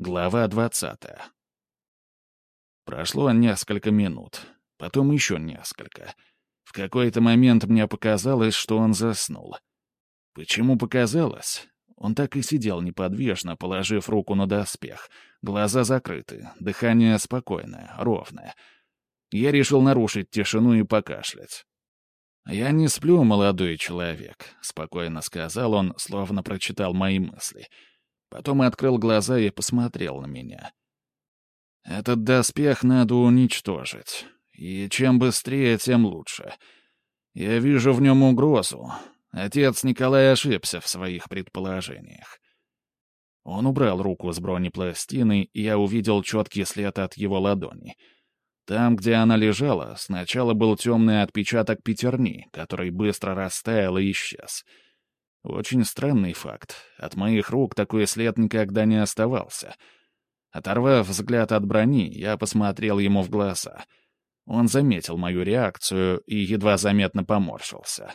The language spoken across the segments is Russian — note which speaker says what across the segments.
Speaker 1: Глава двадцатая. Прошло несколько минут, потом еще несколько. В какой-то момент мне показалось, что он заснул. Почему показалось? Он так и сидел неподвижно, положив руку на доспех. Глаза закрыты, дыхание спокойное, ровное. Я решил нарушить тишину и покашлять. «Я не сплю, молодой человек», — спокойно сказал он, словно прочитал мои мысли — Потом открыл глаза и посмотрел на меня. «Этот доспех надо уничтожить. И чем быстрее, тем лучше. Я вижу в нем угрозу. Отец Николай ошибся в своих предположениях». Он убрал руку с бронепластины, и я увидел четкий след от его ладони. Там, где она лежала, сначала был темный отпечаток пятерни, который быстро растаял и исчез — очень странный факт. От моих рук такой след никогда не оставался. Оторвав взгляд от брони, я посмотрел ему в глаза. Он заметил мою реакцию и едва заметно поморщился.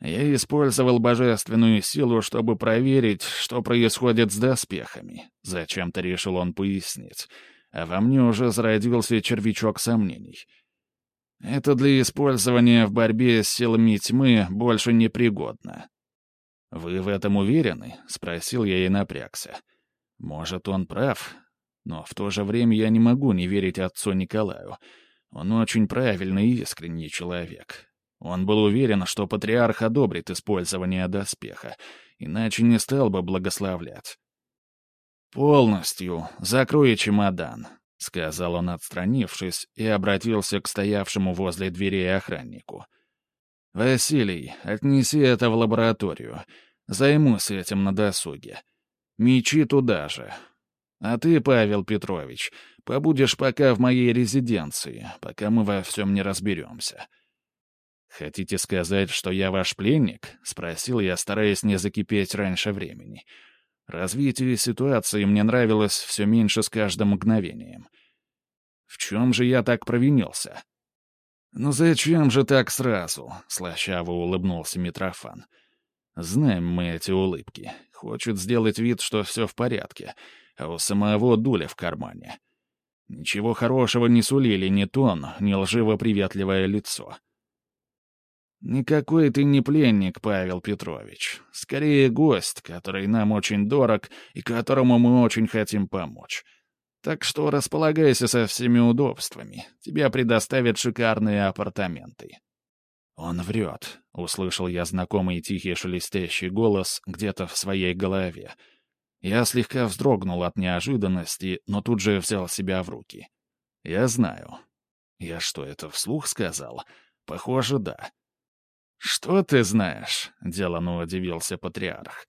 Speaker 1: Я использовал божественную силу, чтобы проверить, что происходит с доспехами. Зачем-то решил он пояснить. А во мне уже зародился червячок сомнений — это для использования в борьбе с силами тьмы больше не пригодно. «Вы в этом уверены?» — спросил я и напрягся. «Может, он прав, но в то же время я не могу не верить отцу Николаю. Он очень правильный и искренний человек. Он был уверен, что патриарх одобрит использование доспеха, иначе не стал бы благословлять. «Полностью. Закрой чемодан. — сказал он, отстранившись, и обратился к стоявшему возле дверей охраннику. «Василий, отнеси это в лабораторию. Займусь этим на досуге. Мечи туда же. А ты, Павел Петрович, побудешь пока в моей резиденции, пока мы во всем не разберемся». «Хотите сказать, что я ваш пленник?» — спросил я, стараясь не закипеть раньше времени. — Развитие ситуации мне нравилось все меньше с каждым мгновением. В чем же я так провинился? «Ну зачем же так сразу?» — слащаво улыбнулся Митрофан. «Знаем мы эти улыбки. Хочет сделать вид, что все в порядке, а у самого дуля в кармане. Ничего хорошего не сулили ни тон, ни лживо-приветливое лицо». «Никакой ты не пленник, Павел Петрович. Скорее гость, который нам очень дорог и которому мы очень хотим помочь. Так что располагайся со всеми удобствами. Тебя предоставят шикарные апартаменты». «Он врет», — услышал я знакомый тихий шелестящий голос где-то в своей голове. Я слегка вздрогнул от неожиданности, но тут же взял себя в руки. «Я знаю». «Я что, это вслух сказал?» «Похоже, да». «Что ты знаешь?» — деланно удивился патриарх.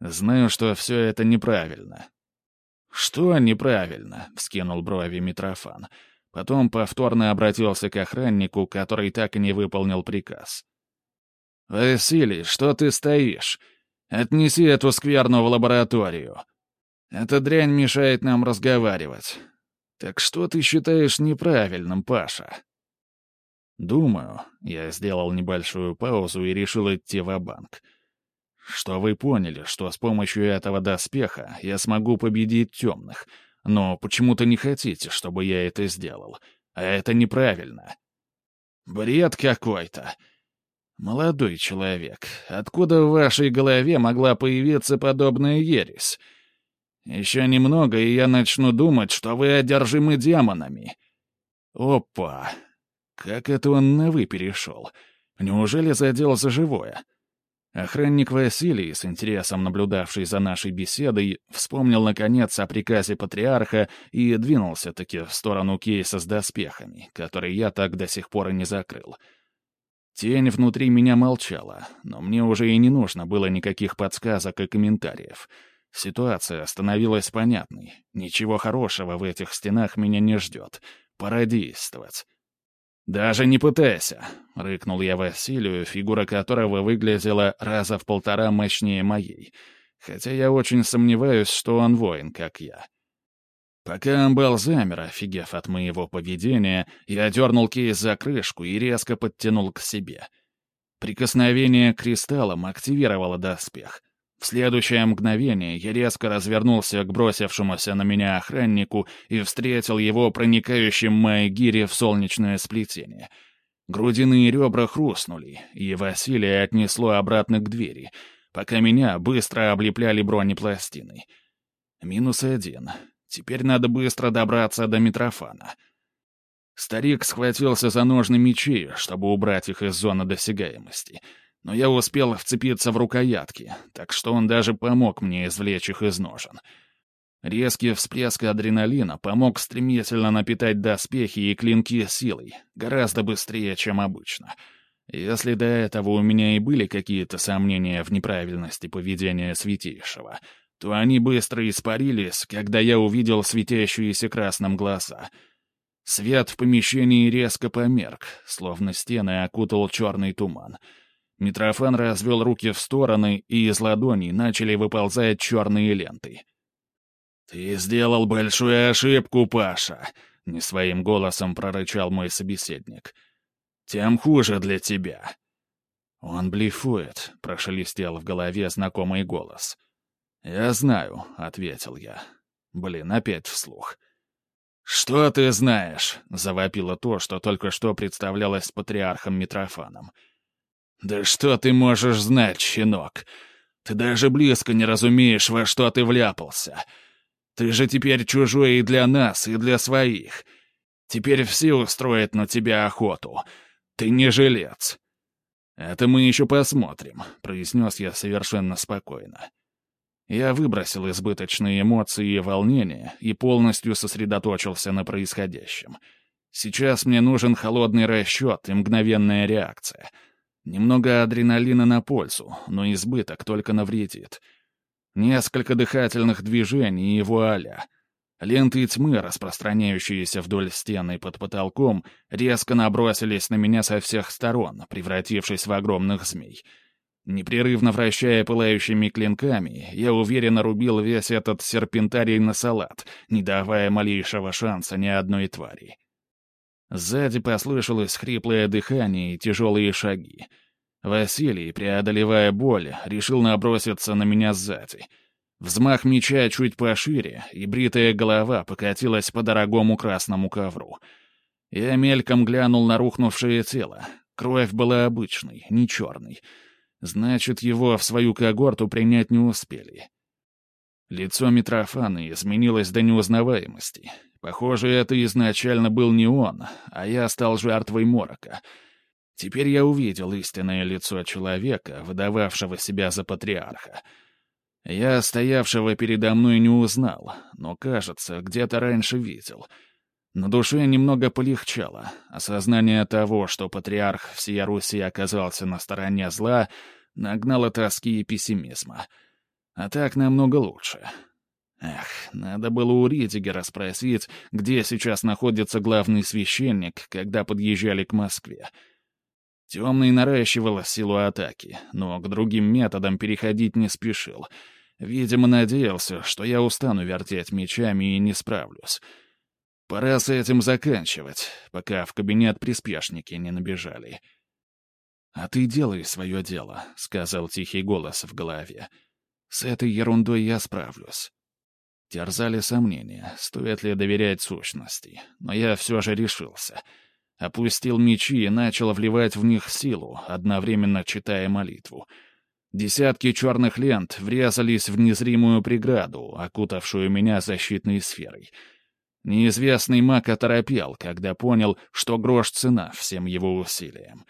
Speaker 1: «Знаю, что все это неправильно». «Что неправильно?» — вскинул брови Митрофан. Потом повторно обратился к охраннику, который так и не выполнил приказ. «Василий, что ты стоишь? Отнеси эту скверну в лабораторию. Эта дрянь мешает нам разговаривать. Так что ты считаешь неправильным, Паша?» «Думаю», — я сделал небольшую паузу и решил идти в банк что вы поняли, что с помощью этого доспеха я смогу победить темных, но почему-то не хотите, чтобы я это сделал. А это неправильно. Бред какой-то. Молодой человек, откуда в вашей голове могла появиться подобная ересь? Еще немного, и я начну думать, что вы одержимы демонами. Опа! Как это он на «вы» перешел? Неужели задел за живое? Охранник Василий, с интересом наблюдавший за нашей беседой, вспомнил, наконец, о приказе патриарха и двинулся-таки в сторону кейса с доспехами, который я так до сих пор и не закрыл. Тень внутри меня молчала, но мне уже и не нужно было никаких подсказок и комментариев. Ситуация становилась понятной. Ничего хорошего в этих стенах меня не ждет. Пора действовать. «Даже не пытайся!» — рыкнул я Василию, фигура которого выглядела раза в полтора мощнее моей, хотя я очень сомневаюсь, что он воин, как я. Пока был замер, офигев от моего поведения, я дернул кейс за крышку и резко подтянул к себе. Прикосновение к кристаллам активировало доспех. В следующее мгновение я резко развернулся к бросившемуся на меня охраннику и встретил его проникающим моей гире в солнечное сплетение. Грудяные ребра хрустнули, и Василия отнесло обратно к двери, пока меня быстро облепляли бронепластины. Минус один. Теперь надо быстро добраться до Митрофана. Старик схватился за ножны мечей, чтобы убрать их из зоны досягаемости — но я успел вцепиться в рукоятки, так что он даже помог мне извлечь их из ножен. Резкий всплеск адреналина помог стремительно напитать доспехи и клинки силой, гораздо быстрее, чем обычно. Если до этого у меня и были какие-то сомнения в неправильности поведения Святейшего, то они быстро испарились, когда я увидел светящиеся красным глаза. Свет в помещении резко померк, словно стены окутал черный туман — Митрофан развел руки в стороны, и из ладоней начали выползать черные ленты. «Ты сделал большую ошибку, Паша», — не своим голосом прорычал мой собеседник. «Тем хуже для тебя». «Он блефует», — прошелестел в голове знакомый голос. «Я знаю», — ответил я. Блин, опять вслух. «Что ты знаешь?» — завопило то, что только что представлялось патриархом Митрофаном. «Да что ты можешь знать, щенок? Ты даже близко не разумеешь, во что ты вляпался. Ты же теперь чужой и для нас, и для своих. Теперь все устроят на тебя охоту. Ты не жилец». «Это мы еще посмотрим», — произнес я совершенно спокойно. Я выбросил избыточные эмоции и волнения и полностью сосредоточился на происходящем. Сейчас мне нужен холодный расчет и мгновенная реакция — Немного адреналина на пользу, но избыток только навредит. Несколько дыхательных движений и вуаля. Ленты тьмы, распространяющиеся вдоль стены под потолком, резко набросились на меня со всех сторон, превратившись в огромных змей. Непрерывно вращая пылающими клинками, я уверенно рубил весь этот серпентарий на салат, не давая малейшего шанса ни одной твари. Сзади послышалось хриплое дыхание и тяжелые шаги. Василий, преодолевая боль, решил наброситься на меня сзади. Взмах меча чуть пошире, и бритая голова покатилась по дорогому красному ковру. Я мельком глянул на рухнувшее тело. Кровь была обычной, не черной. Значит, его в свою когорту принять не успели. Лицо Митрофана изменилось до неузнаваемости. Похоже, это изначально был не он, а я стал жертвой морока. Теперь я увидел истинное лицо человека, выдававшего себя за патриарха. Я стоявшего передо мной не узнал, но, кажется, где-то раньше видел. На душе немного полегчало. Осознание того, что патриарх всей Руси оказался на стороне зла, нагнало тоски и пессимизма. А так намного лучше. Эх, надо было у Ридигера спросить, где сейчас находится главный священник, когда подъезжали к Москве. Темный наращивал силу атаки, но к другим методам переходить не спешил. Видимо, надеялся, что я устану вертеть мечами и не справлюсь. Пора с этим заканчивать, пока в кабинет приспешники не набежали. «А ты делай свое дело», — сказал тихий голос в голове. «С этой ерундой я справлюсь». Терзали сомнения, стоит ли доверять сущности, но я все же решился. Опустил мечи и начал вливать в них силу, одновременно читая молитву. Десятки черных лент врезались в незримую преграду, окутавшую меня защитной сферой. Неизвестный маг оторопел, когда понял, что грош цена всем его усилиям.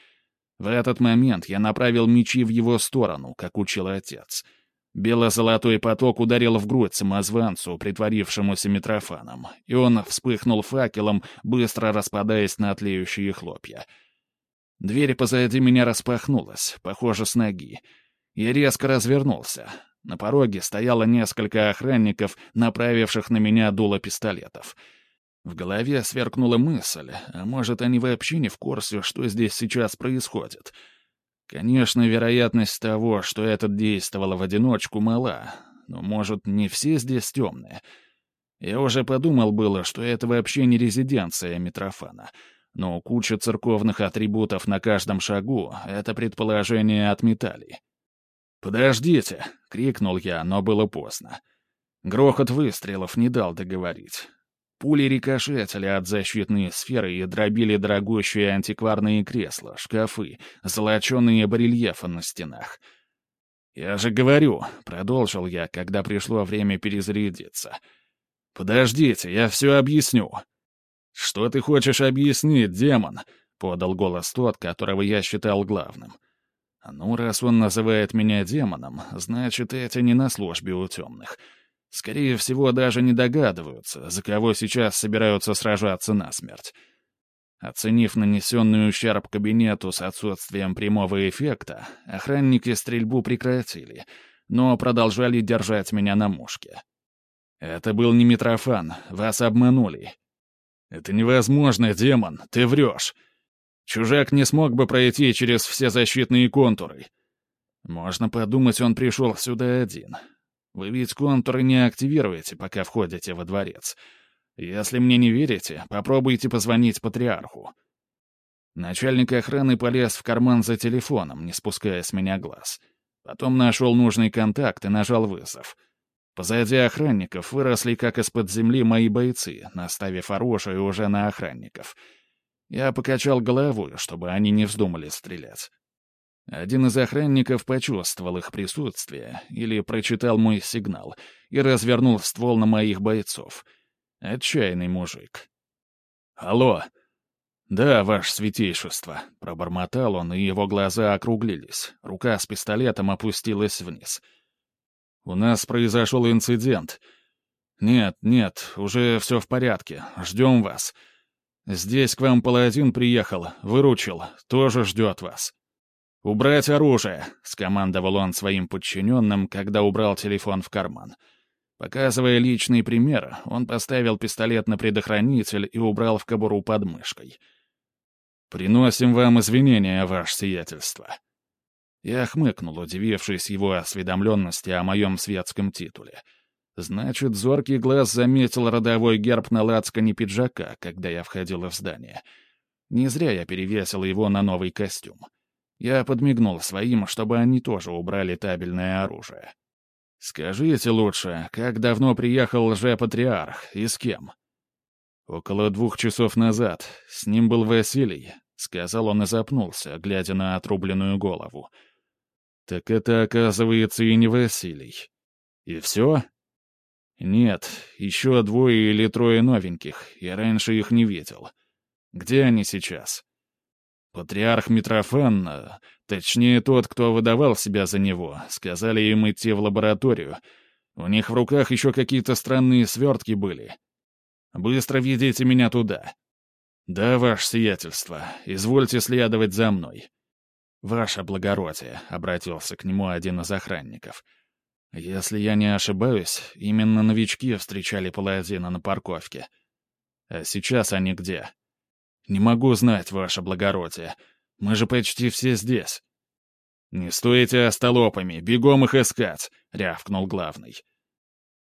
Speaker 1: В этот момент я направил мечи в его сторону, как учил отец — Бело-золотой поток ударил в грудь самозванцу, притворившемуся Митрофаном, и он вспыхнул факелом, быстро распадаясь на тлеющие хлопья. Дверь позади меня распахнулась, похоже, с ноги. Я резко развернулся. На пороге стояло несколько охранников, направивших на меня дуло пистолетов. В голове сверкнула мысль, а может, они вообще не в курсе, что здесь сейчас происходит — Конечно, вероятность того, что этот действовал в одиночку, мала, но, может, не все здесь темные. Я уже подумал было, что это вообще не резиденция Митрофана, но куча церковных атрибутов на каждом шагу — это предположение отметали. «Подождите!» — крикнул я, но было поздно. Грохот выстрелов не дал договорить. Пули рикошетили от защитной сферы и дробили дорогущие антикварные кресла, шкафы, золоченые барельефы на стенах. «Я же говорю», — продолжил я, когда пришло время перезарядиться. «Подождите, я все объясню». «Что ты хочешь объяснить, демон?» — подал голос тот, которого я считал главным. «Ну, раз он называет меня демоном, значит, эти не на службе у темных. Скорее всего, даже не догадываются, за кого сейчас собираются сражаться насмерть». Оценив нанесенный ущерб кабинету с отсутствием прямого эффекта, охранники стрельбу прекратили, но продолжали держать меня на мушке. «Это был не Митрофан, вас обманули». «Это невозможно, демон, ты врешь. Чужак не смог бы пройти через все защитные контуры. Можно подумать, он пришел сюда один. Вы ведь контуры не активируете, пока входите во дворец. Если мне не верите, попробуйте позвонить патриарху». Начальник охраны полез в карман за телефоном, не спуская с меня глаз. Потом нашел нужный контакт и нажал вызов. Позади охранников выросли, как из-под земли, мои бойцы, наставив оружие уже на охранников — я покачал головой, чтобы они не вздумали стрелять. Один из охранников почувствовал их присутствие или прочитал мой сигнал и развернул ствол на моих бойцов. Отчаянный мужик. «Алло!» «Да, ваше святейшество», — пробормотал он, и его глаза округлились. Рука с пистолетом опустилась вниз. «У нас произошел инцидент. Нет, нет, уже все в порядке. Ждем вас. «Здесь к вам паладин приехал, выручил, тоже ждет вас». «Убрать оружие», — скомандовал он своим подчиненным, когда убрал телефон в карман. Показывая личный пример, он поставил пистолет на предохранитель и убрал в кобуру под мышкой. «Приносим вам извинения, ваше сиятельство». Я хмыкнул, удивившись его осведомленности о моем светском титуле — Значит, зоркий глаз заметил родовой герб на лацкане пиджака, когда я входил в здание. Не зря я перевесил его на новый костюм. Я подмигнул своим, чтобы они тоже убрали табельное оружие. «Скажите лучше, как давно приехал лже-патриарх и с кем?» «Около двух часов назад. С ним был Василий», — сказал он и запнулся, глядя на отрубленную голову. «Так это, оказывается, и не Василий. И все?» «Нет, еще двое или трое новеньких. Я раньше их не видел. Где они сейчас?» Патриарх Митрофан, точнее тот, кто выдавал себя за него, сказали им идти в лабораторию. У них в руках еще какие-то странные свертки были. «Быстро ведите меня туда». «Да, ваше сиятельство, извольте следовать за мной». «Ваше благородие», — обратился к нему один из охранников — если я не ошибаюсь, именно новички встречали паладина на парковке. А сейчас они где? Не могу знать, ваше благородие. Мы же почти все здесь. «Не стойте остолопами, бегом их искать!» — рявкнул главный.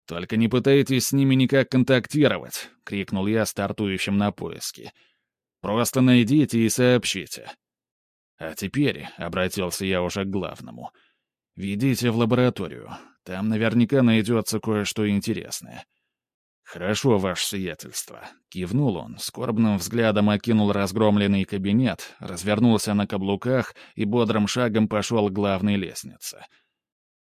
Speaker 1: «Только не пытайтесь с ними никак контактировать!» — крикнул я стартующим на поиски. «Просто найдите и сообщите». «А теперь», — обратился я уже к главному, — «ведите в лабораторию. Там наверняка найдется кое-что интересное». «Хорошо, ваше сиятельство», — кивнул он, скорбным взглядом окинул разгромленный кабинет, развернулся на каблуках и бодрым шагом пошел к главной лестнице.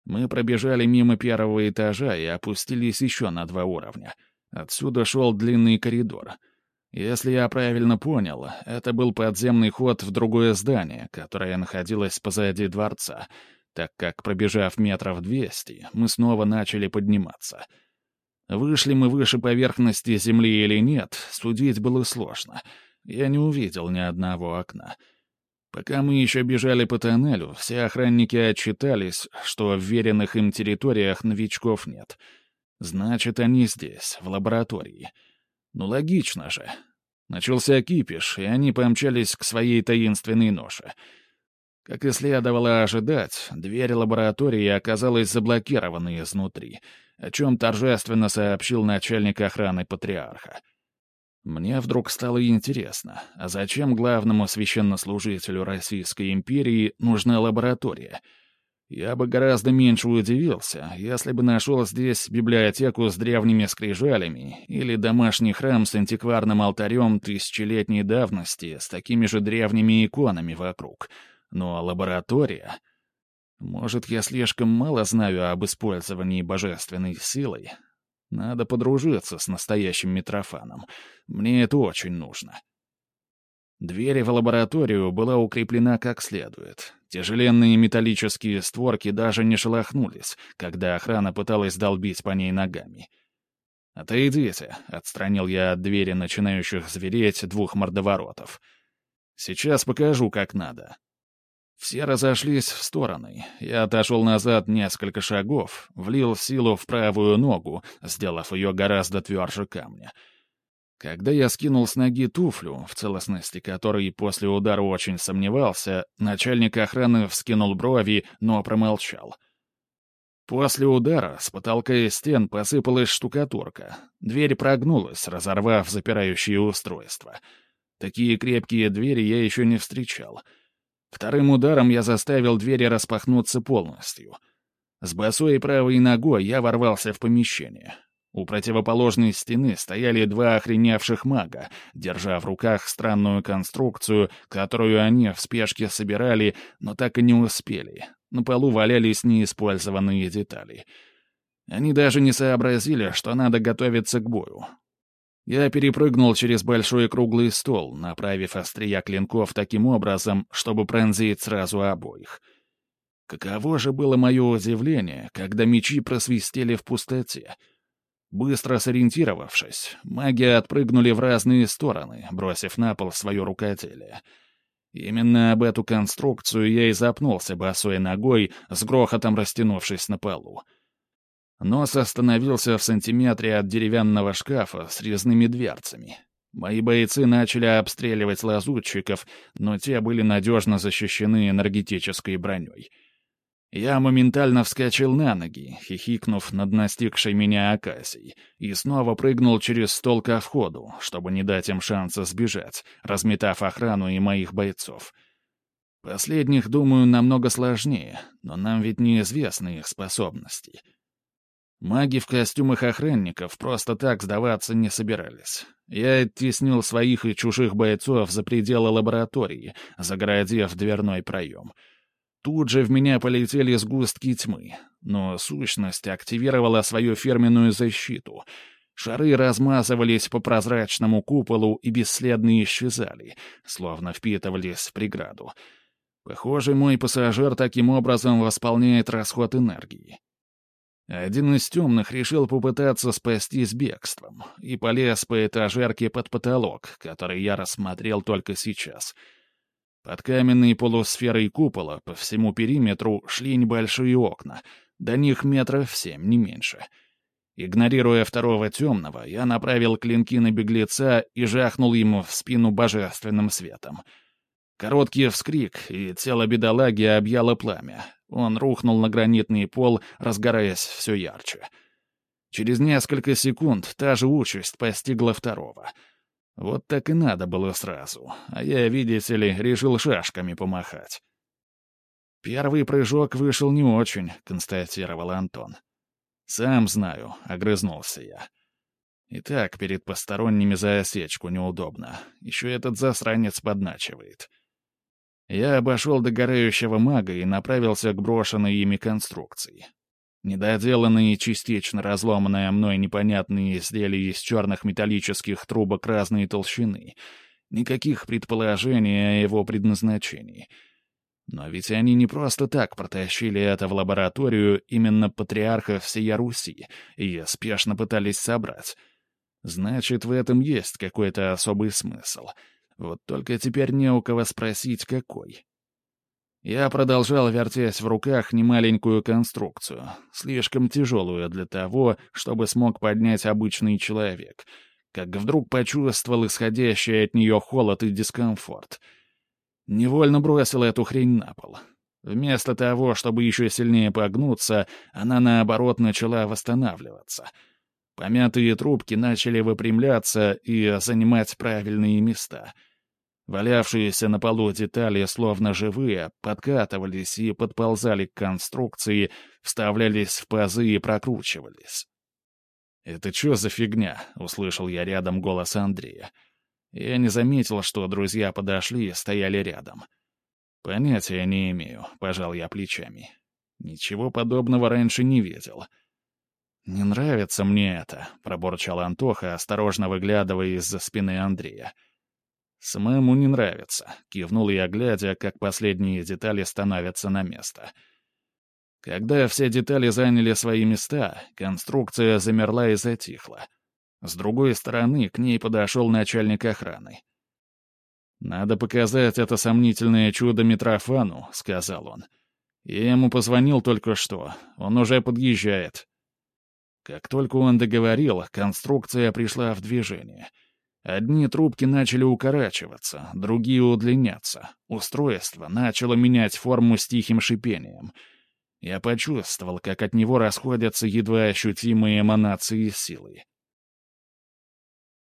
Speaker 1: Мы пробежали мимо первого этажа и опустились еще на два уровня. Отсюда шел длинный коридор. Если я правильно понял, это был подземный ход в другое здание, которое находилось позади дворца — так как, пробежав метров двести, мы снова начали подниматься. Вышли мы выше поверхности земли или нет, судить было сложно. Я не увидел ни одного окна. Пока мы еще бежали по тоннелю, все охранники отчитались, что в веренных им территориях новичков нет. Значит, они здесь, в лаборатории. Ну, логично же. Начался кипиш, и они помчались к своей таинственной ноше — как и следовало ожидать, дверь лаборатории оказалась заблокирована изнутри, о чем торжественно сообщил начальник охраны патриарха. Мне вдруг стало интересно, а зачем главному священнослужителю Российской империи нужна лаборатория? Я бы гораздо меньше удивился, если бы нашел здесь библиотеку с древними скрижалями или домашний храм с антикварным алтарем тысячелетней давности с такими же древними иконами вокруг. Но лаборатория... Может, я слишком мало знаю об использовании божественной силы? Надо подружиться с настоящим Митрофаном. Мне это очень нужно. Дверь в лабораторию была укреплена как следует. Тяжеленные металлические створки даже не шелохнулись, когда охрана пыталась долбить по ней ногами. «Отойдите», — отстранил я от двери начинающих звереть двух мордоворотов. «Сейчас покажу, как надо». Все разошлись в стороны. Я отошел назад несколько шагов, влил силу в правую ногу, сделав ее гораздо тверже камня — когда я скинул с ноги туфлю, в целостности которой после удара очень сомневался, начальник охраны вскинул брови, но промолчал. После удара с потолка и стен посыпалась штукатурка. Дверь прогнулась, разорвав запирающее устройство. Такие крепкие двери я еще не встречал. Вторым ударом я заставил двери распахнуться полностью. С босой правой ногой я ворвался в помещение. У противоположной стены стояли два охреневших мага, держа в руках странную конструкцию, которую они в спешке собирали, но так и не успели. На полу валялись неиспользованные детали. Они даже не сообразили, что надо готовиться к бою. Я перепрыгнул через большой круглый стол, направив острия клинков таким образом, чтобы пронзить сразу обоих. Каково же было мое удивление, когда мечи просвистели в пустоте — Быстро сориентировавшись, маги отпрыгнули в разные стороны, бросив на пол свое рукоделие. Именно об эту конструкцию я и запнулся босой ногой, с грохотом растянувшись на полу. Нос остановился в сантиметре от деревянного шкафа с резными дверцами. Мои бойцы начали обстреливать лазутчиков, но те были надежно защищены энергетической броней — я моментально вскочил на ноги, хихикнув над настигшей меня Акасией, и снова прыгнул через стол ко входу, чтобы не дать им шанса сбежать, разметав охрану и моих бойцов. Последних, думаю, намного сложнее, но нам ведь неизвестны их способности. Маги в костюмах охранников просто так сдаваться не собирались. Я оттеснил своих и чужих бойцов за пределы лаборатории, загородив дверной проем — Тут же в меня полетели сгустки тьмы, но сущность активировала свою фирменную защиту. Шары размазывались по прозрачному куполу и бесследно исчезали, словно впитывались в преграду. Похоже, мой пассажир таким образом восполняет расход энергии. Один из темных решил попытаться спастись бегством и полез по этажерке под потолок, который я рассмотрел только сейчас — под каменной полусферой купола по всему периметру шли небольшие окна, до них метров семь, не меньше. Игнорируя второго темного, я направил клинки на беглеца и жахнул ему в спину божественным светом. Короткий вскрик, и тело бедолаги объяло пламя. Он рухнул на гранитный пол, разгораясь все ярче. Через несколько секунд та же участь постигла второго — вот так и надо было сразу, а я, видите ли, решил шашками помахать. «Первый прыжок вышел не очень», — констатировал Антон. «Сам знаю», — огрызнулся я. «И так перед посторонними за осечку неудобно. Еще этот засранец подначивает». Я обошел догорающего мага и направился к брошенной ими конструкции. Недоделанные частично разломанные мной непонятные изделия из черных металлических трубок разной толщины. Никаких предположений о его предназначении. Но ведь они не просто так протащили это в лабораторию именно патриарха всея Руси и спешно пытались собрать. Значит, в этом есть какой-то особый смысл. Вот только теперь не у кого спросить, какой. Я продолжал вертеть в руках немаленькую конструкцию, слишком тяжелую для того, чтобы смог поднять обычный человек, как вдруг почувствовал исходящий от нее холод и дискомфорт. Невольно бросил эту хрень на пол. Вместо того, чтобы еще сильнее погнуться, она, наоборот, начала восстанавливаться. Помятые трубки начали выпрямляться и занимать правильные места — Валявшиеся на полу детали, словно живые, подкатывались и подползали к конструкции, вставлялись в пазы и прокручивались. «Это что за фигня?» — услышал я рядом голос Андрея. Я не заметил, что друзья подошли и стояли рядом. «Понятия не имею», — пожал я плечами. «Ничего подобного раньше не видел». «Не нравится мне это», — проборчал Антоха, осторожно выглядывая из-за спины Андрея. «Самому не нравится», — кивнул я, глядя, как последние детали становятся на место. Когда все детали заняли свои места, конструкция замерла и затихла. С другой стороны, к ней подошел начальник охраны. «Надо показать это сомнительное чудо Митрофану», — сказал он. «Я ему позвонил только что. Он уже подъезжает». Как только он договорил, конструкция пришла в движение — Одни трубки начали укорачиваться, другие удлиняться. Устройство начало менять форму с тихим шипением. Я почувствовал, как от него расходятся едва ощутимые эманации силы.